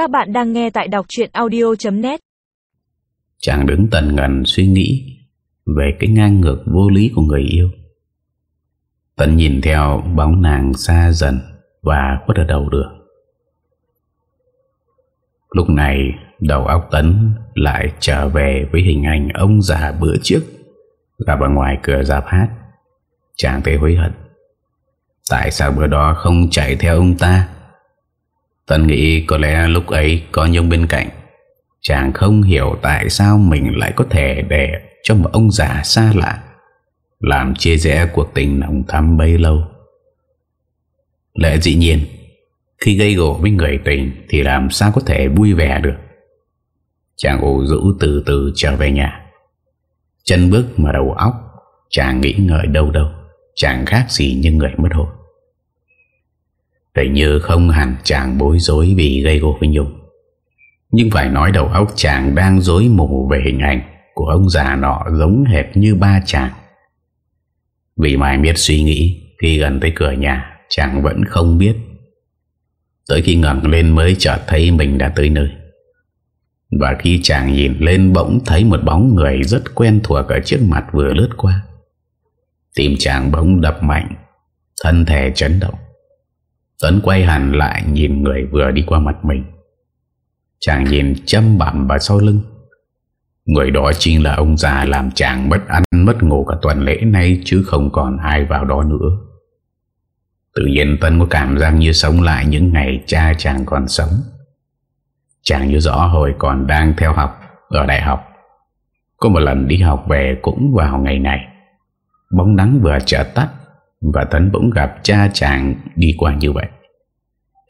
Các bạn đang nghe tại đọc chuyện audio.net Chàng đứng tần ngần suy nghĩ Về cái ngang ngược vô lý của người yêu Tần nhìn theo bóng nàng xa dần Và khuất ở đầu đường Lúc này, đầu óc Tấn lại trở về với hình ảnh ông già bữa trước, gặp ở ngoài cửa giáp hát. Chàng thấy hối hận. Tại sao bữa đó không chạy theo ông ta? Tân nghĩ có lẽ lúc ấy có Nhung bên cạnh. Chàng không hiểu tại sao mình lại có thể để cho một ông già xa lạ làm chia rẽ cuộc tình nồng thắm bấy lâu. Lẽ dĩ nhiên, khi gây gỗ với người tình Thì làm sao có thể vui vẻ được Chàng ủ rũ từ từ trở về nhà Chân bước mà đầu óc, Chàng nghĩ ngợi đâu đâu, Chàng khác gì như người mất hồn Hình như không hẳn chàng bối rối Vì gây gỗ với Nhung. Nhưng phải nói đầu óc chàng Đang rối mù về hình ảnh Của ông già nọ giống hệt như ba chàng. Vì mãi biết suy nghĩ, Khi gần tới cửa nhà, Chàng vẫn không biết. Tới khi ngẩng lên mới chợt thấy mình đã tới nơi. Và khi chàng nhìn lên bỗng thấy một bóng người rất quen thuộc ở trước mặt vừa lướt qua. Tim chàng bỗng đập mạnh, Thân thể chấn động. Tuấn quay hẳn lại nhìn người vừa đi qua mặt mình Chàng nhìn châm bẩm vào sau lưng Người đó chính là ông già làm chàng mất ăn, mất ngủ cả tuần lễ nay Chứ không còn ai vào đó nữa Tự nhiên Tân có cảm giác như sống lại những ngày cha chàng còn sống. Chàng nhớ rõ hồi còn đang theo học ở đại học. Có một lần đi học về cũng vào ngày này. Bóng nắng vừa trở tắt và Tấn bỗng gặp cha chàng đi qua như vậy.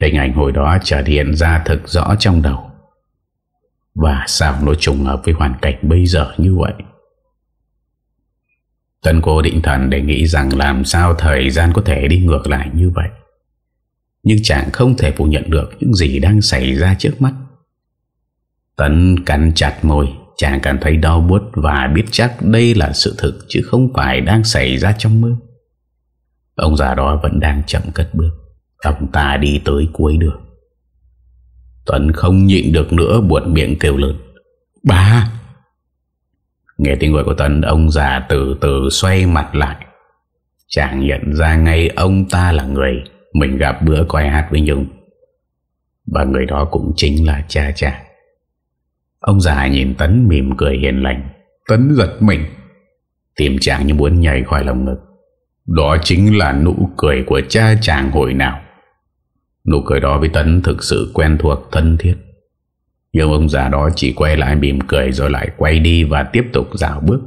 Hình ảnh hồi đó trở hiện ra thực rõ trong đầu. Và sao nó trùng hợp với hoàn cảnh bây giờ như vậy? Tân cô định thần để nghĩ rằng làm sao thời gian có thể đi ngược lại như vậy. Nhưng chàng không thể phủ nhận được những gì đang xảy ra trước mắt. Tấn cắn chặt môi, chàng cảm thấy đau buốt và biết chắc đây là sự thực chứ không phải đang xảy ra trong mơ. Ông già đó vẫn đang chậm cất bước. Ông ta đi tới cuối đường. Tuấn không nhịn được nữa buồn miệng kêu lớn. Bà! Nghe tiếng gọi của Tân Ông già từ từ xoay mặt lại Chàng nhận ra ngay ông ta là người Mình gặp bữa coi hát với Nhung Và người đó cũng chính là cha cha Ông già nhìn Tấn mỉm cười hiền lành Tấn giật mình Tìm chàng như muốn nhảy khỏi lòng ngực đó chính là nụ cười của cha chàng hồi nào Nụ cười đó với Tấn thực sự quen thuộc thân thiết nhưng ông già đó chỉ quay lại mỉm cười rồi lại quay đi và tiếp tục dạo bước.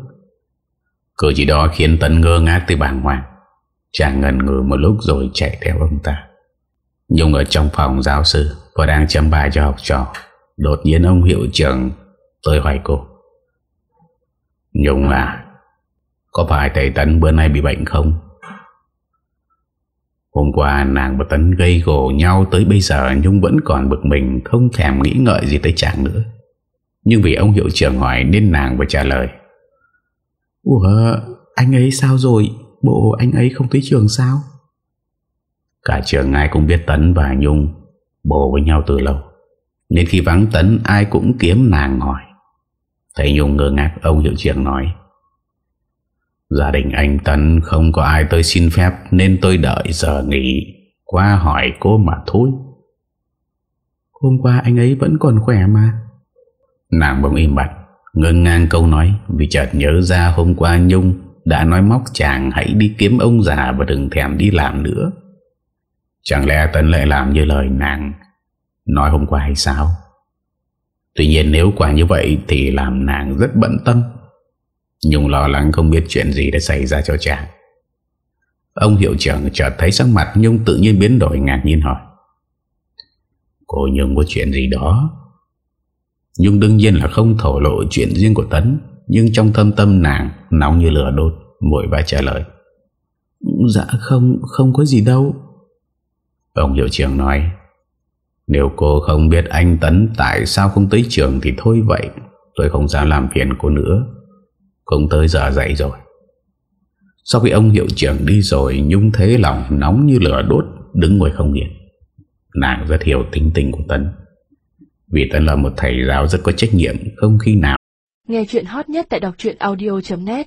Cử chỉ đó khiến Tấn ngơ ngác từ bàng hoàng. Chàng ngần ngừ một lúc rồi chạy theo ông ta. Nhung ở trong phòng giáo sư và đang chấm bài cho học trò. Đột nhiên ông hiệu trưởng tới hỏi cô. Nhung à, có phải thầy Tấn bữa nay bị bệnh không? Hôm qua nàng và Tấn gây gỗ nhau tới bây giờ Nhung vẫn còn bực mình Không thèm nghĩ ngợi gì tới chàng nữa. Nhưng vì ông hiệu trưởng hỏi Nên nàng phải trả lời. Ủa anh ấy sao rồi? Bộ anh ấy không tới trường sao? Cả trường ai cũng biết Tấn và Nhung Bồ với nhau từ lâu. Nên khi vắng Tấn ai cũng kiếm nàng hỏi. Thầy Nhung ngơ ngác Ông hiệu trưởng nói Gia đình anh Tấn không có ai tới xin phép Nên tôi đợi giờ nghỉ. Qua hỏi cô mà thôi. Hôm qua anh ấy vẫn còn khỏe mà. Nàng bỗng im bặt Ngưng ngang câu nói Vì chợt nhớ ra hôm qua Nhung Đã nói móc chàng hãy đi kiếm ông già Và đừng thèm đi làm nữa. Chẳng lẽ Tấn lại làm như lời nàng Nói hôm qua hay sao? Tuy nhiên nếu quả như vậy Thì làm nàng rất bận tâm Nhung lo lắng không biết chuyện gì đã xảy ra cho chàng. Ông hiệu trưởng chợt thấy sắc mặt Nhung tự nhiên biến đổi, ngạc nhiên hỏi. Cô Nhung có chuyện gì đó? Nhung đương nhiên là không thổ lộ chuyện riêng của Tấn, Nhưng trong thâm tâm nàng Nóng như lửa đốt, Vội vã trả lời. Dạ không không có gì đâu. Ông hiệu trưởng nói. Nếu cô không biết anh Tấn Tại sao không tới trường thì thôi vậy, Tôi không dám làm phiền cô nữa cũng tới giờ dậy rồi. Sau khi ông hiệu trưởng đi rồi, Nhung thế lòng nóng như lửa đốt, Đứng ngồi không yên. Nàng rất hiểu tính tình của Tấn. Vì tấn là một thầy giáo rất có trách nhiệm, Không khi nào Nghe chuyện hot nhất tại đọc audio.net